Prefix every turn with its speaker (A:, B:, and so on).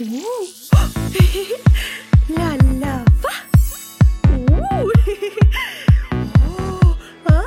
A: 呜，嘿嘿嘿，啦啦发，呜嘿嘿嘿，哦，